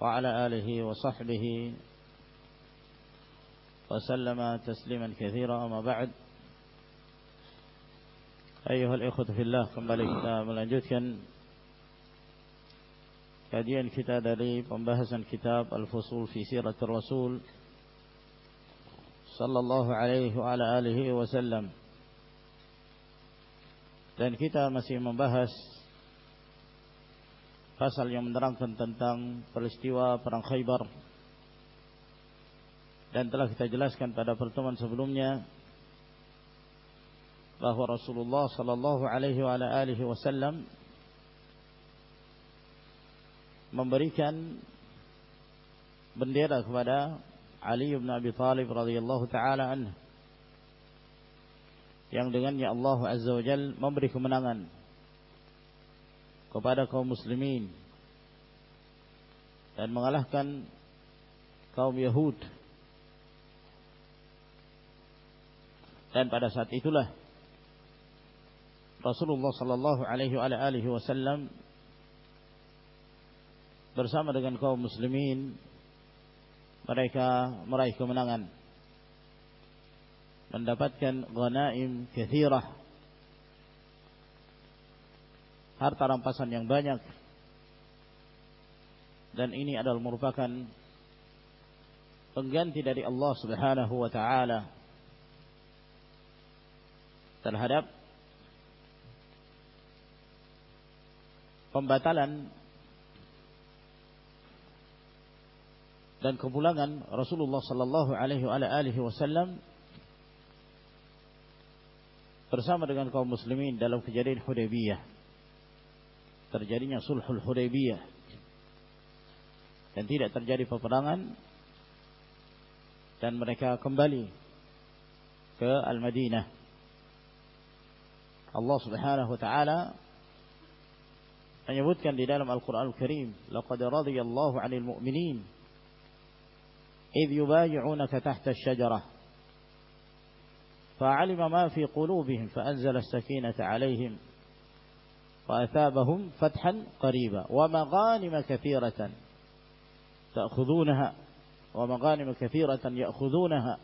وعلى آله وصحبه وسلم تسليما كثيرا أما بعد أيها الإخوة في الله kembali kita melanjutkan kajian kita dari pembahasan kitab Al-Fusul fi Siratul Rasul sallallahu alaihi wa ala alihi wasallam dan kita masih membahas pasal yang menerangkan tentang peristiwa perang Khaybar. Dan telah kita jelaskan pada pertemuan sebelumnya bahawa Rasulullah sallallahu alaihi wasallam memberikan bendera kepada Ali bin Abi Thalib radhiyallahu taala anhu yang dengannya Allah azza wajalla memberi kemenangan kepada kaum muslimin dan mengalahkan kaum Yahud. Dan pada saat itulah Rasulullah sallallahu alaihi wasallam bersama dengan kaum muslimin mereka meraih kemenangan mendapatkan ghanaim kathirah harta rampasan yang banyak. Dan ini adalah merupakan pengganti dari Allah Subhanahu wa taala terhadap pembatalan dan kepulangan Rasulullah sallallahu alaihi wasallam bersama dengan kaum muslimin dalam kejadian Hudaybiyah terjadinya sulhul Hudaybiyah dan tidak terjadi peperangan dan mereka kembali ke Al-Madinah Allah Subhanahu wa taala menyebutkan di dalam Al-Qur'an Al-Karim laqad radiyallahu 'anil mu'minin idh yubay'unaka tahta asy-syajarah fa'alima ma fi qulubihim fa'anzala as-sakinata 'alayhim وأثابهم فتحا قريبا. ومغانم كثيرة تأخذونها ومغانم كثيرة يأخذونها.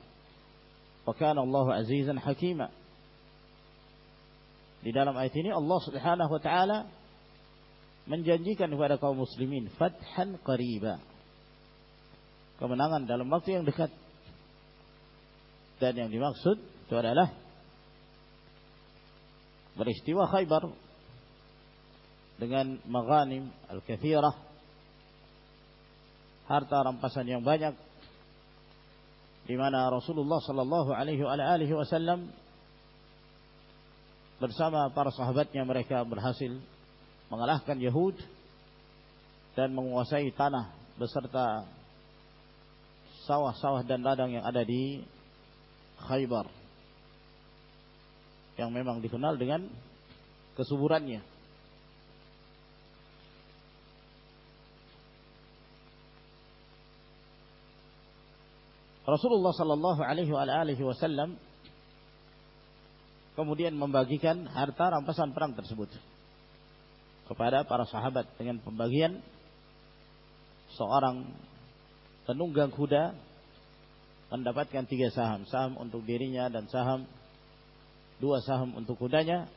وكان الله عزيزا حكيما. لدالم آيتيني الله سبحانه وتعالى من جنجيكا نفعل قوم مسلمين فتحا قريبا. كما kemenangan dalam waktu yang dekat. Dan yang تولى له بل اشتوى خيبر dengan maghanim al-kathirah harta rampasan yang banyak di mana Rasulullah sallallahu alaihi wasallam bersama para sahabatnya mereka berhasil mengalahkan Yahud dan menguasai tanah beserta sawah-sawah dan ladang yang ada di Khaybar yang memang dikenal dengan kesuburannya Rasulullah sallallahu alaihi wasallam kemudian membagikan harta rampasan perang tersebut kepada para sahabat dengan pembagian seorang penunggang kuda mendapatkan tiga saham saham untuk dirinya dan saham dua saham untuk kudanya.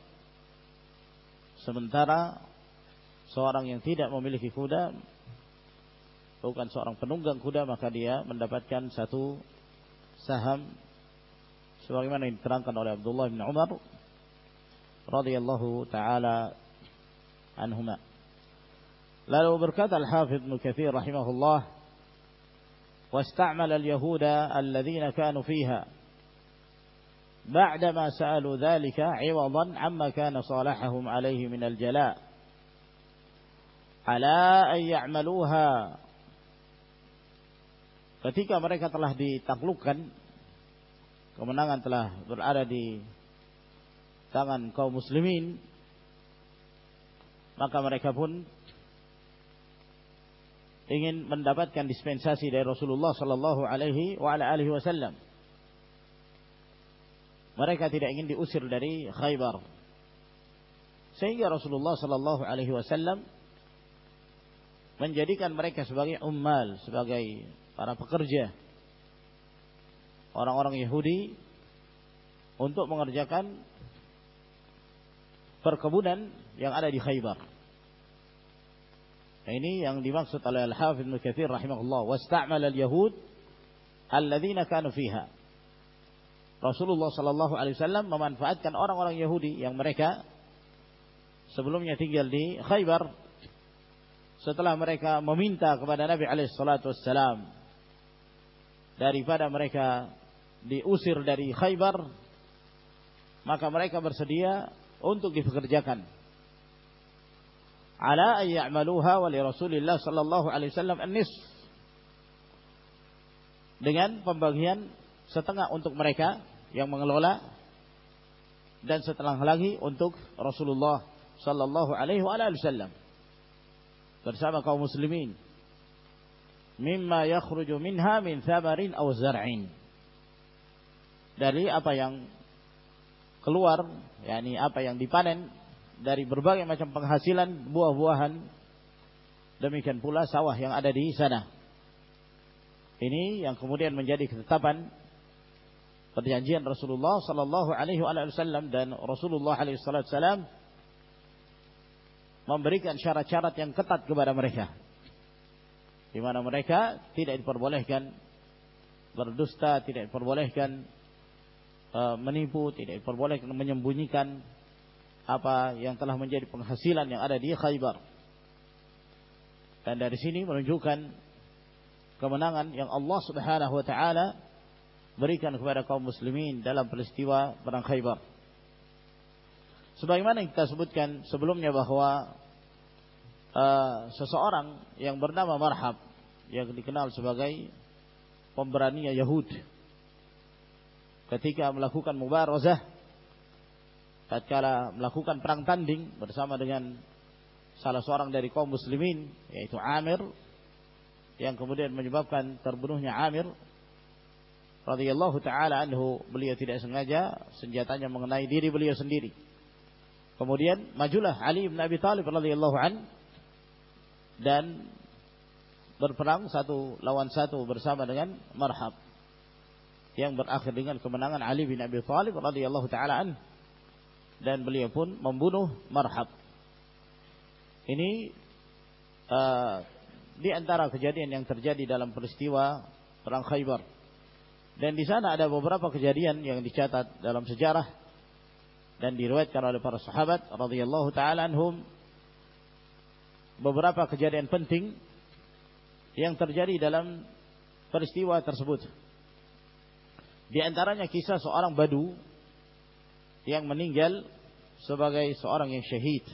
Sementara seorang yang tidak memiliki kuda bukan seorang penunggang kuda maka dia mendapatkan satu saham sebagaimana yang diterangkan oleh Abdullah bin Umar radhiyallahu taala anhuma lalu berkata al-Hafidh Ibnu Katsir rahimahullah واستعمل اليهود الذين كانوا فيها بعدما سألوا ذلك عوضا عما كان صالحهم عليه من الجلاء على أن يعملوها ketika mereka telah ditaklukkan kemenangan telah berada di tangan kaum muslimin maka mereka pun ingin mendapatkan dispensasi dari Rasulullah sallallahu alaihi wasallam. Mereka tidak ingin diusir dari Khaybar. Sehingga Rasulullah sallallahu alaihi wasallam menjadikan mereka sebagai ummal sebagai para pekerja orang-orang Yahudi untuk mengerjakan perkebunan yang ada di Khaybar. Ini yang dimaksud oleh Al-Hafidh Ibnu Katsir rahimahullah, "Wasta'mal al-yahud alladziina kanu fiha." Rasulullah sallallahu alaihi wasallam memanfaatkan orang-orang Yahudi yang mereka sebelumnya tinggal di Khaybar setelah mereka meminta kepada Nabi alaihi salatu wassalam daripada mereka diusir dari Khaybar maka mereka bersedia untuk dipekerjakan. Ala ay ya'maluha wa li Rasulillah sallallahu alaihi wasallam an-nisf. Dengan pembagian setengah untuk mereka yang mengelola dan setengah lagi untuk Rasulullah sallallahu alaihi wasallam. Bersama kaum muslimin mimma yakhruju minha min thamarin aw zar'in. Dari apa yang keluar yakni apa yang dipanen dari berbagai macam penghasilan buah-buahan demikian pula sawah yang ada di sana. Ini yang kemudian menjadi ketetapan perjanjian Rasulullah sallallahu alaihi wasallam dan Rasulullah alaihi wasallam memberikan syarat-syarat yang ketat kepada mereka di mana mereka tidak diperbolehkan berdusta, tidak diperbolehkan uh, menipu, tidak diperbolehkan menyembunyikan apa yang telah menjadi penghasilan yang ada di Khaybar. Dan dari sini menunjukkan kemenangan yang Allah Subhanahu wa taala berikan kepada kaum muslimin dalam peristiwa perang Khaybar. Sebagaimana kita sebutkan sebelumnya bahwa uh, seseorang yang bernama Marhab yang dikenal sebagai pemberani Yahud. Ketika melakukan mubarazah tatkala melakukan perang tanding bersama dengan salah seorang dari kaum muslimin yaitu Amir yang kemudian menyebabkan terbunuhnya Amir radhiyallahu taala anhu beliau tidak sengaja senjatanya mengenai diri beliau sendiri. Kemudian majulah Ali bin Abi Thalib radhiyallahu an dan berperang satu lawan satu bersama dengan Marhab yang berakhir dengan kemenangan Ali bin Abi Thalib radhiyallahu taala an dan beliau pun membunuh Marhab. Ini uh, di antara kejadian yang terjadi dalam peristiwa perang Khaybar. Dan di sana ada beberapa kejadian yang dicatat dalam sejarah dan diriwayatkan oleh para sahabat radhiyallahu taala anhum beberapa kejadian penting yang terjadi dalam peristiwa tersebut. Di antaranya kisah seorang badu yang meninggal sebagai seorang yang syahid.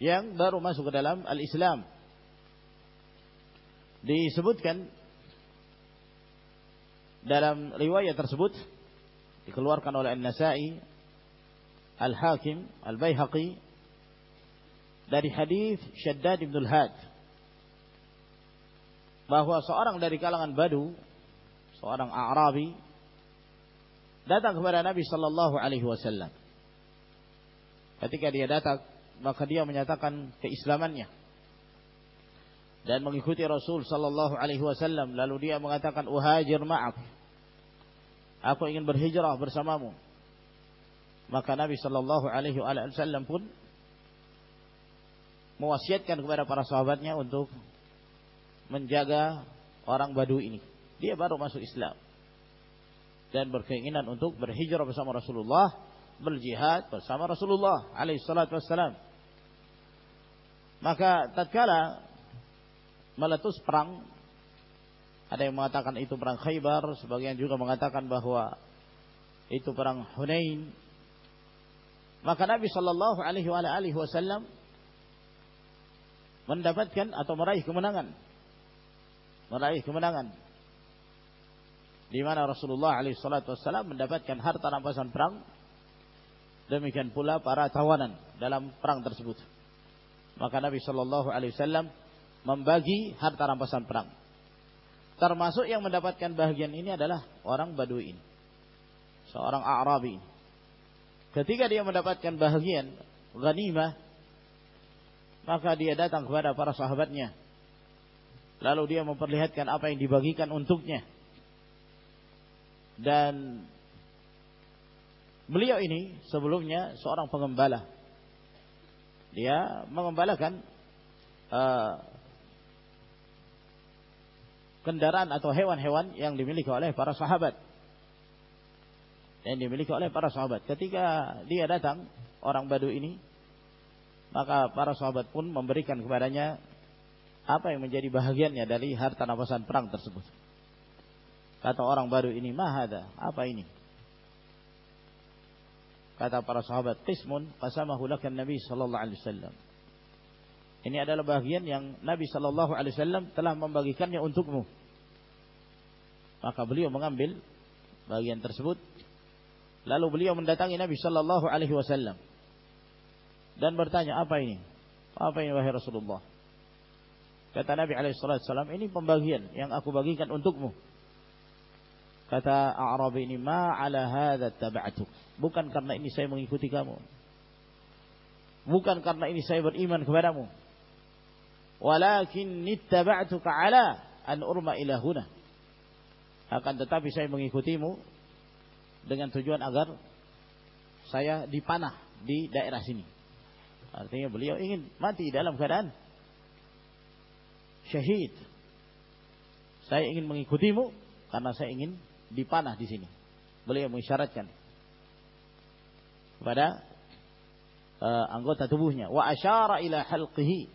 Yang baru masuk ke dalam al-Islam. Disebutkan dalam riwayat tersebut dikeluarkan oleh An-Nasa'i, Al-Hakim, Al-Baihaqi dari hadis Shaddad bin Al-Had bahwa seorang dari kalangan Badu, seorang Arabi datang kepada Nabi sallallahu alaihi wasallam. Ketika dia datang, maka dia menyatakan keislamannya dan mengikuti Rasul sallallahu alaihi wasallam lalu dia mengatakan uhajir ma'ak. Aku ingin berhijrah bersamamu. Maka Nabi sallallahu alaihi wasallam pun mewasiatkan kepada para sahabatnya untuk menjaga orang Badu ini. Dia baru masuk Islam dan berkeinginan untuk berhijrah bersama Rasulullah, berjihad bersama Rasulullah alaihi salatu wassalam. Maka tatkala meletus perang ada yang mengatakan itu perang Khaybar, sebagian juga mengatakan bahwa itu perang Hunain. Maka Nabi sallallahu alaihi wasallam mendapatkan atau meraih kemenangan meraih kemenangan. Di mana Rasulullah wasallam mendapatkan harta rampasan perang. Demikian pula para tawanan dalam perang tersebut. Maka Nabi sallallahu alaihi wasallam membagi harta rampasan perang. Termasuk yang mendapatkan bahagian ini adalah orang Baduin. Seorang Arabi. Ketika dia mendapatkan bahagian ghanimah maka dia datang kepada para sahabatnya. Lalu dia memperlihatkan apa yang dibagikan untuknya. Dan beliau ini sebelumnya seorang pengembala. Dia mengembalakan uh, kendaraan atau hewan-hewan yang dimiliki oleh para sahabat. Yang dimiliki oleh para sahabat. Ketika dia datang orang badu ini maka para sahabat pun memberikan kepadanya apa yang menjadi bahagiannya dari harta rampasan perang tersebut. Kata orang baru ini, mahada, apa ini? Kata para sahabat, qismun qasamahu lakan Nabi sallallahu alaihi wasallam. Ini adalah bahagian yang Nabi sallallahu alaihi wasallam telah membagikannya untukmu. Maka beliau mengambil bagian tersebut lalu beliau mendatangi Nabi sallallahu alaihi wasallam dan bertanya, "Apa ini? Apa ini wahai Rasulullah?" Kata Nabi SAW, ini pembagian yang aku bagikan untukmu. Kata Arabi ini, ma ala hadha taba'atuk. Bukan karena ini saya mengikuti kamu. Bukan karena ini saya beriman kepadamu. Walakin nittaba'atuka ala an urma ilahuna. Akan tetapi saya mengikutimu dengan tujuan agar saya dipanah di daerah sini. Artinya beliau ingin mati dalam keadaan syahid. Saya ingin mengikutimu karena saya ingin dipanah di sini. Beliau mengisyaratkan kepada uh, anggota tubuhnya wa asyara ila halqihi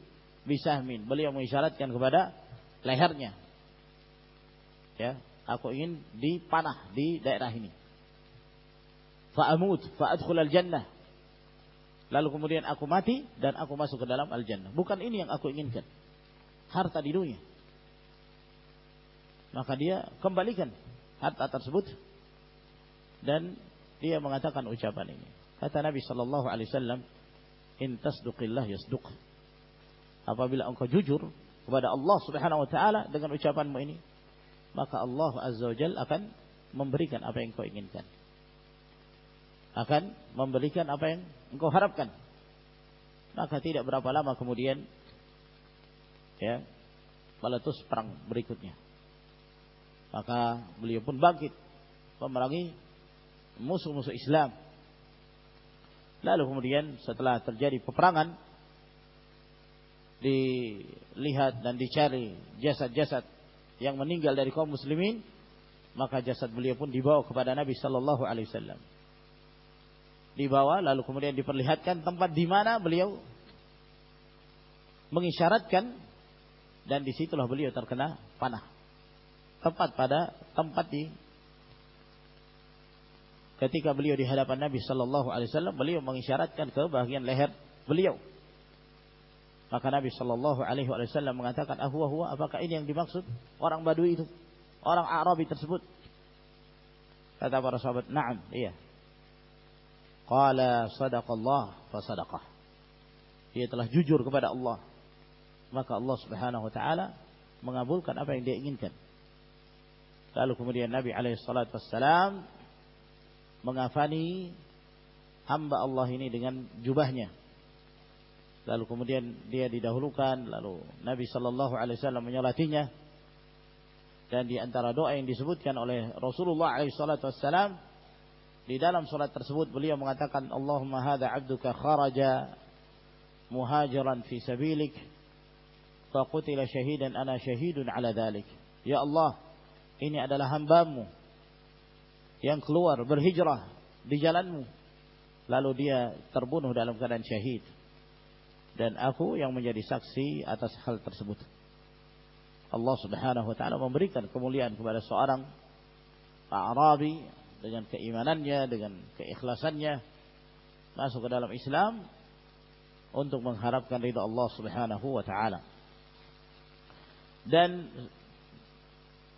bisahmin. Beliau mengisyaratkan kepada lehernya. Ya, aku ingin dipanah di daerah ini. Fa amut fa adkhul al jannah. Lalu kemudian aku mati dan aku masuk ke dalam al jannah. Bukan ini yang aku inginkan harta di dunia. Maka dia kembalikan harta tersebut dan dia mengatakan ucapan ini. Kata Nabi sallallahu alaihi wasallam, "In tasduqillah yasduq." Apabila engkau jujur kepada Allah Subhanahu wa taala dengan ucapanmu ini, maka Allah Azza wa Jalla akan memberikan apa yang kau inginkan. Akan memberikan apa yang engkau harapkan. Maka tidak berapa lama kemudian ya meletus perang berikutnya. Maka beliau pun bangkit memerangi musuh-musuh Islam. Lalu kemudian setelah terjadi peperangan dilihat dan dicari jasad-jasad yang meninggal dari kaum muslimin maka jasad beliau pun dibawa kepada Nabi sallallahu alaihi wasallam dibawa lalu kemudian diperlihatkan tempat di mana beliau mengisyaratkan dan disitulah beliau terkena panah. Tepat pada tempat di ketika beliau di hadapan Nabi Shallallahu Alaihi Wasallam beliau mengisyaratkan ke bagian leher beliau. Maka Nabi Shallallahu Alaihi Wasallam mengatakan, ahwa huwa, apakah ini yang dimaksud orang Badui itu, orang Arabi tersebut? Kata para sahabat, naam, iya. Qala sadaqallah fa sadaqah. Dia telah jujur kepada Allah maka Allah Subhanahu wa taala mengabulkan apa yang dia inginkan. Lalu kemudian Nabi alaihi salatu wassalam mengafani hamba Allah ini dengan jubahnya. Lalu kemudian dia didahulukan, lalu Nabi sallallahu alaihi wasallam menyolatinya. Dan di antara doa yang disebutkan oleh Rasulullah alaihi salatu wassalam di dalam salat tersebut beliau mengatakan Allahumma hadza 'abduka kharaja muhajiran fi sabilik faqutila syahidan ana syahidun ala dhalik. Ya Allah ini adalah hambamu yang keluar berhijrah di jalanmu. Lalu dia terbunuh dalam keadaan syahid. Dan aku yang menjadi saksi atas hal tersebut. Allah Subhanahu wa taala memberikan kemuliaan kepada seorang Arabi dengan keimanannya dengan keikhlasannya masuk ke dalam Islam untuk mengharapkan ridha Allah Subhanahu wa taala. Dan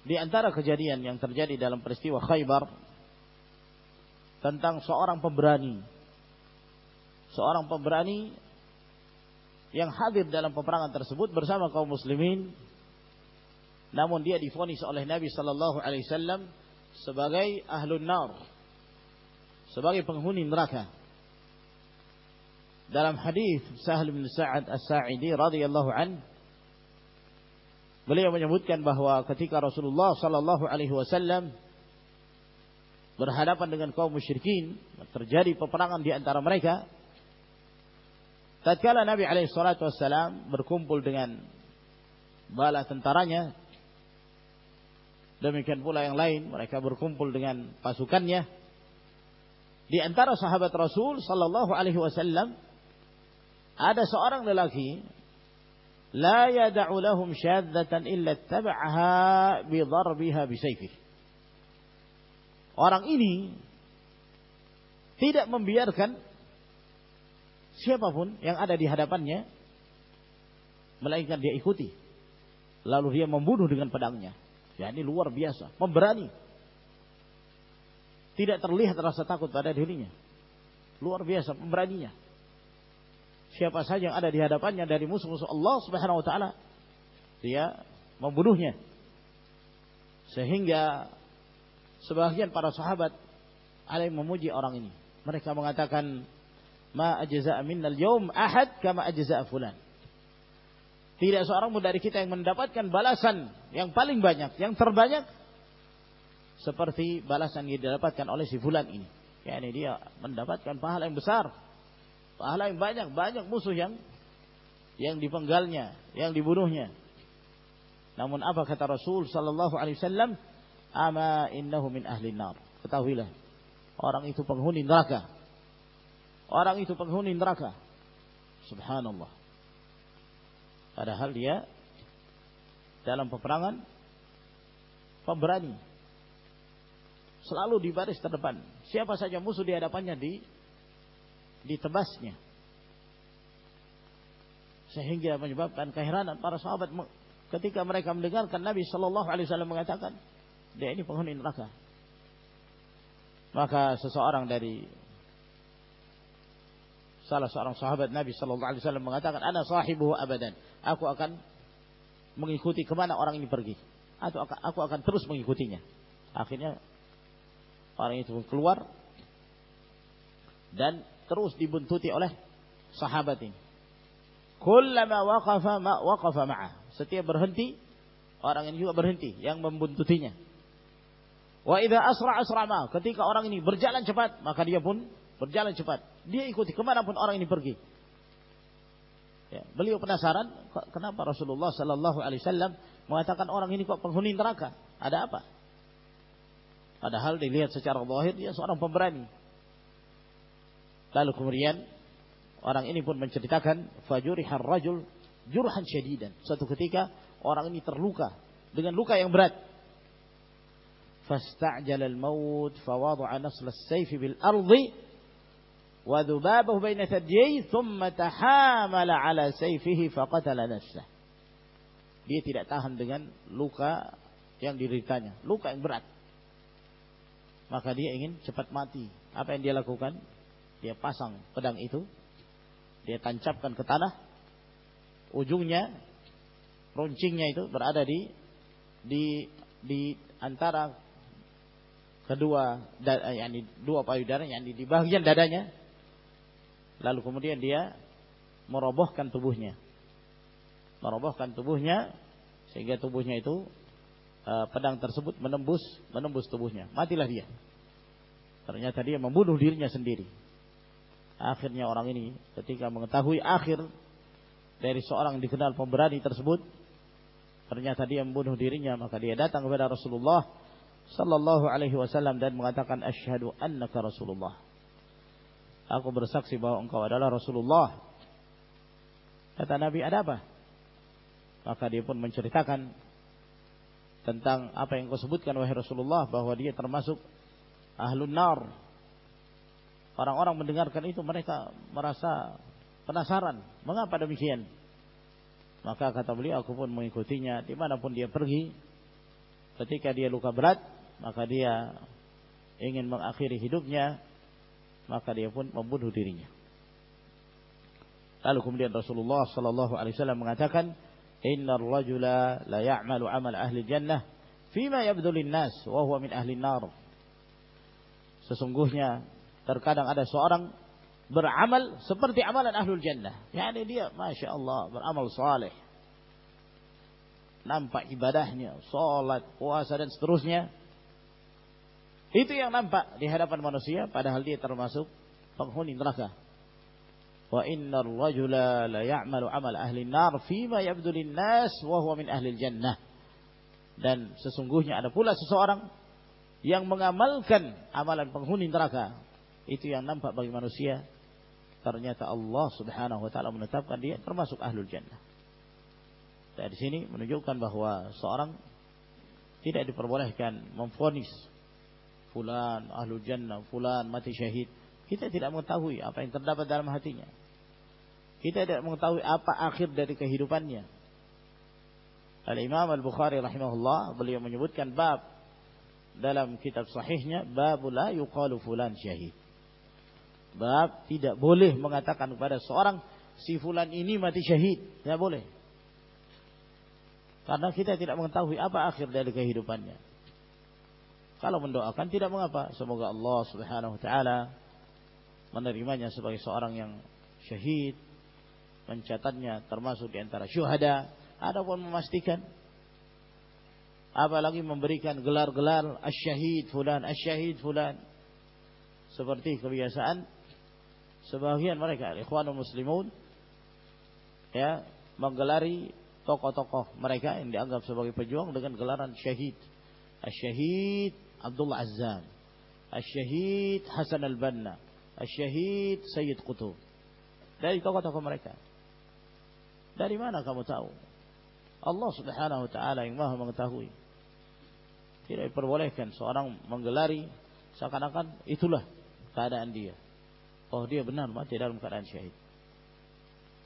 di antara kejadian yang terjadi dalam peristiwa Khaybar tentang seorang pemberani seorang pemberani yang hadir dalam peperangan tersebut bersama kaum muslimin namun dia difonis oleh Nabi sallallahu alaihi wasallam sebagai ahlun nar sebagai penghuni neraka dalam hadis Sahal bin Sa'ad As-Sa'idi radhiyallahu anhu Beliau menyebutkan bahawa ketika Rasulullah sallallahu alaihi wasallam berhadapan dengan kaum musyrikin, terjadi peperangan di antara mereka. Tatkala Nabi alaihi salatu wasallam berkumpul dengan bala tentaranya, Demikian pula yang lain, mereka berkumpul dengan pasukannya. Di antara sahabat Rasul sallallahu alaihi wasallam ada seorang lelaki la yad'u lahum syadzatan illa tab'aha bi darbiha bi sayfihi. Orang ini tidak membiarkan siapapun yang ada di hadapannya melainkan dia ikuti lalu dia membunuh dengan pedangnya. Ya ini luar biasa, memberani. Tidak terlihat rasa takut pada dirinya. Luar biasa pemberaninya. Siapa saja yang ada di hadapannya dari musuh-musuh Allah Subhanahu wa taala dia membunuhnya. Sehingga sebagian para sahabat yang memuji orang ini. Mereka mengatakan ma ajza minnal yawm ahad kama ajza fulan tidak seorang pun dari kita yang mendapatkan balasan yang paling banyak yang terbanyak seperti balasan yang didapatkan oleh si fulan ini yakni dia mendapatkan pahala yang besar pahala yang banyak, banyak musuh yang yang dipenggalnya, yang dibunuhnya. Namun apa kata Rasul sallallahu alaihi wasallam? Ama innahu min ahli nar. Ketahuilah, orang itu penghuni neraka. Orang itu penghuni neraka. Subhanallah. Padahal dia dalam peperangan pemberani. Selalu di baris terdepan. Siapa saja musuh di hadapannya di ditebasnya sehingga menyebabkan keheranan para sahabat ketika mereka mendengarkan Nabi Shallallahu Alaihi Wasallam mengatakan dia ini penghuni neraka maka seseorang dari salah seorang sahabat Nabi Shallallahu Alaihi Wasallam mengatakan ana sahibuhu abadan aku akan mengikuti kemana orang ini pergi atau aku akan terus mengikutinya akhirnya orang itu keluar dan terus dibuntuti oleh sahabat ini. Kullama waqafa ma waqafa ma'ah. Setiap berhenti, orang ini juga berhenti yang membuntutinya. Wa idza asra asra ma. Ketika orang ini berjalan cepat, maka dia pun berjalan cepat. Dia ikuti kemana pun orang ini pergi. Ya, beliau penasaran kenapa Rasulullah Sallallahu Alaihi Wasallam mengatakan orang ini kok penghuni neraka? Ada apa? Padahal dilihat secara zahir dia seorang pemberani, Lalu kemudian orang ini pun menceritakan fajurihar rajul jurhan syadidan. Suatu ketika orang ini terluka dengan luka yang berat. Fasta'jala al-maut fawada'a nasl as-sayf bil ardi dhubabahu baina thadiyai thumma tahamala ala sayfihi faqatala nafsah. Dia tidak tahan dengan luka yang dideritanya, luka yang berat. Maka dia ingin cepat mati. Apa yang dia lakukan? dia pasang pedang itu, dia tancapkan ke tanah, ujungnya, runcingnya itu berada di di di antara kedua yakni dua payudara yang di bagian dadanya lalu kemudian dia merobohkan tubuhnya. Merobohkan tubuhnya sehingga tubuhnya itu uh, pedang tersebut menembus menembus tubuhnya. Matilah dia. Ternyata dia membunuh dirinya sendiri. Akhirnya orang ini ketika mengetahui akhir dari seorang dikenal pemberani tersebut, ternyata dia membunuh dirinya, maka dia datang kepada Rasulullah sallallahu alaihi wasallam dan mengatakan asyhadu annaka Rasulullah. Aku bersaksi bahwa engkau adalah Rasulullah. Kata Nabi, ada apa? Maka dia pun menceritakan tentang apa yang kau sebutkan wahai Rasulullah bahwa dia termasuk ahlun nar Orang-orang mendengarkan itu mereka merasa penasaran. Mengapa demikian? Maka kata beliau, aku pun mengikutinya dimanapun dia pergi. ketika dia luka berat maka dia ingin mengakhiri hidupnya maka dia pun membunuh dirinya lalu kemudian Rasulullah sallallahu alaihi wasallam mengatakan innar rajula la ya'malu amal ahli jannah fima yabdulun nas wa huwa min ahli nar sesungguhnya terkadang ada seorang beramal seperti amalan ahlul jannah. Yani dia Masya Allah beramal saleh. Nampak ibadahnya, salat, puasa dan seterusnya. Itu yang nampak di hadapan manusia padahal dia termasuk penghuni neraka. Wa innar rajula la ya'malu amal ahli nar fima yabdu nas wa huwa min ahli jannah. Dan sesungguhnya ada pula seseorang yang mengamalkan amalan penghuni neraka. Itu yang nampak bagi manusia ternyata Allah Subhanahu wa taala menetapkan dia termasuk ahlul jannah. Dari sini menunjukkan bahwa seorang tidak diperbolehkan memfonis fulan ahlul jannah, fulan mati syahid. Kita tidak mengetahui apa yang terdapat dalam hatinya. Kita tidak mengetahui apa akhir dari kehidupannya. Al-Imam Al-Bukhari rahimahullah beliau menyebutkan bab dalam kitab sahihnya bab la yuqalu fulan syahid. Bab tidak boleh mengatakan kepada seorang si fulan ini mati syahid. Tidak boleh. Karena kita tidak mengetahui apa akhir dari kehidupannya. Kalau mendoakan tidak mengapa. Semoga Allah subhanahu wa ta'ala menerimanya sebagai seorang yang syahid. Mencatatnya termasuk di antara syuhada. Adapun memastikan. Apalagi memberikan gelar-gelar asyahid fulan, asyahid fulan. Seperti kebiasaan sebagian mereka ikhwanul muslimun ya menggelari tokoh-tokoh mereka yang dianggap sebagai pejuang dengan gelaran syahid. Asy-syahid Abdullah Azzam, Asy-syahid Hasan Al-Banna, Asy-syahid Sayyid Qutub. Dari tokoh-tokoh mereka. Dari mana kamu tahu? Allah Subhanahu wa taala yang Maha mengetahui. Tidak diperbolehkan seorang menggelari seakan-akan itulah keadaan dia oh dia benar mati dalam keadaan syahid.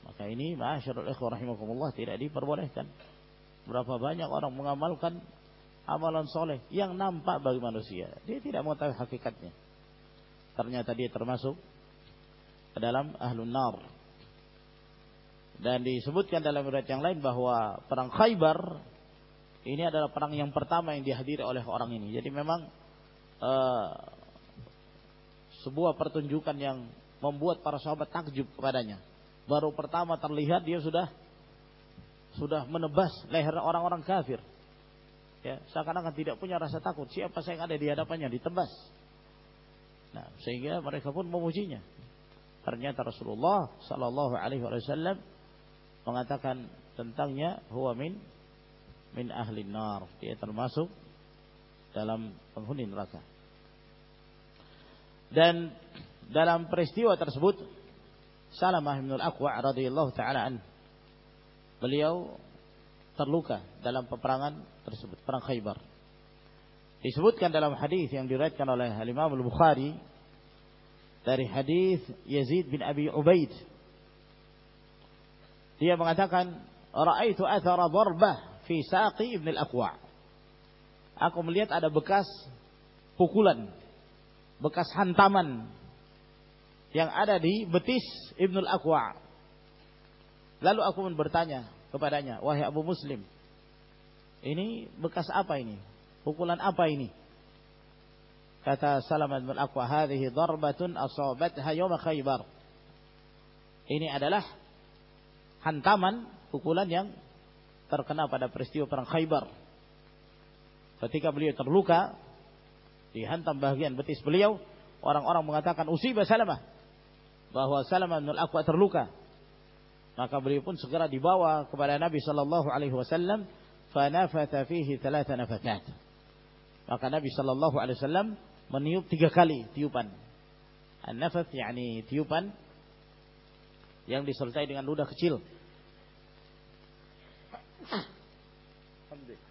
Maka ini ma'asyarul ikhwah rahimakumullah tidak diperbolehkan. Berapa banyak orang mengamalkan amalan soleh yang nampak bagi manusia. Dia tidak mengetahui hakikatnya. Ternyata dia termasuk dalam ahlun nar. Dan disebutkan dalam riwayat yang lain bahwa perang Khaybar ini adalah perang yang pertama yang dihadiri oleh orang ini. Jadi memang uh, sebuah pertunjukan yang membuat para sahabat takjub kepadanya. Baru pertama terlihat dia sudah sudah menebas leher orang-orang kafir. Ya, seakan-akan tidak punya rasa takut. Siapa saya yang ada di hadapannya ditebas. Nah, sehingga mereka pun memujinya. Ternyata Rasulullah Sallallahu Alaihi Wasallam mengatakan tentangnya huwa min min ahli nar. Dia termasuk dalam penghuni neraka. Dan dalam peristiwa tersebut Salamah bin Al-Aqwa radhiyallahu taala an beliau terluka dalam peperangan tersebut, perang Khaybar. Disebutkan dalam hadis yang diriwayatkan oleh Imam Al-Bukhari dari hadis Yazid bin Abi Ubaid. Dia mengatakan, "Ra'aitu athara darbah fi saqi Ibn Al-Aqwa." Aku melihat ada bekas pukulan bekas hantaman yang ada di betis Ibnul Aqwa. Lalu aku pun bertanya kepadanya, "Wahai Abu Muslim, ini bekas apa ini? Pukulan apa ini?" Kata Salam bin Aqwa, "Hadhihi darbatun asabatha yawm Khaybar." Ini adalah hantaman pukulan yang terkena pada peristiwa perang Khaybar. Ketika beliau terluka, dihantam bagian betis beliau, orang-orang mengatakan usibah Salamah bahwa Salamah bin Al-Aqwa terluka. Maka beliau pun segera dibawa kepada Nabi sallallahu alaihi wasallam, fanafatha fihi thalatha nafatat. Maka Nabi sallallahu alaihi wasallam meniup tiga kali tiupan. An-nafath yakni tiupan yang disertai dengan ludah kecil. Alhamdulillah.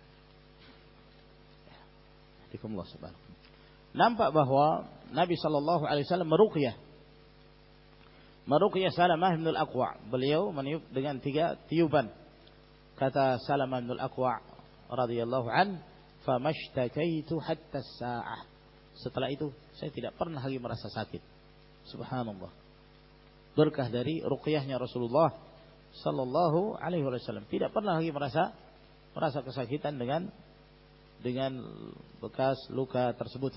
nampak bahwa Nabi Shallallahu Alaihi Wasallam meruqyah meruqyah Salamah bin Al-Aqwa. Beliau meniup dengan tiga tiupan. Kata Salamah bin Al-Aqwa radhiyallahu an, Famashtaqaitu hatta sa'ah. Setelah itu saya tidak pernah lagi merasa sakit. Subhanallah. Berkah dari ruqyahnya Rasulullah sallallahu alaihi wasallam. Tidak pernah lagi merasa merasa kesakitan dengan dengan bekas luka tersebut.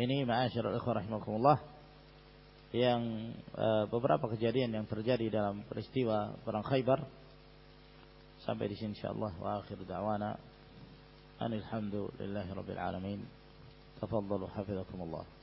Ini ma'asyiral ikhwah rahimakumullah yang uh, beberapa kejadian yang terjadi dalam peristiwa perang Khaybar. Sampai di sini insyaallah. Wa akhir da'wana. Anil hamdulillahi rabbil alamin. Tafaddalu hafizakumullah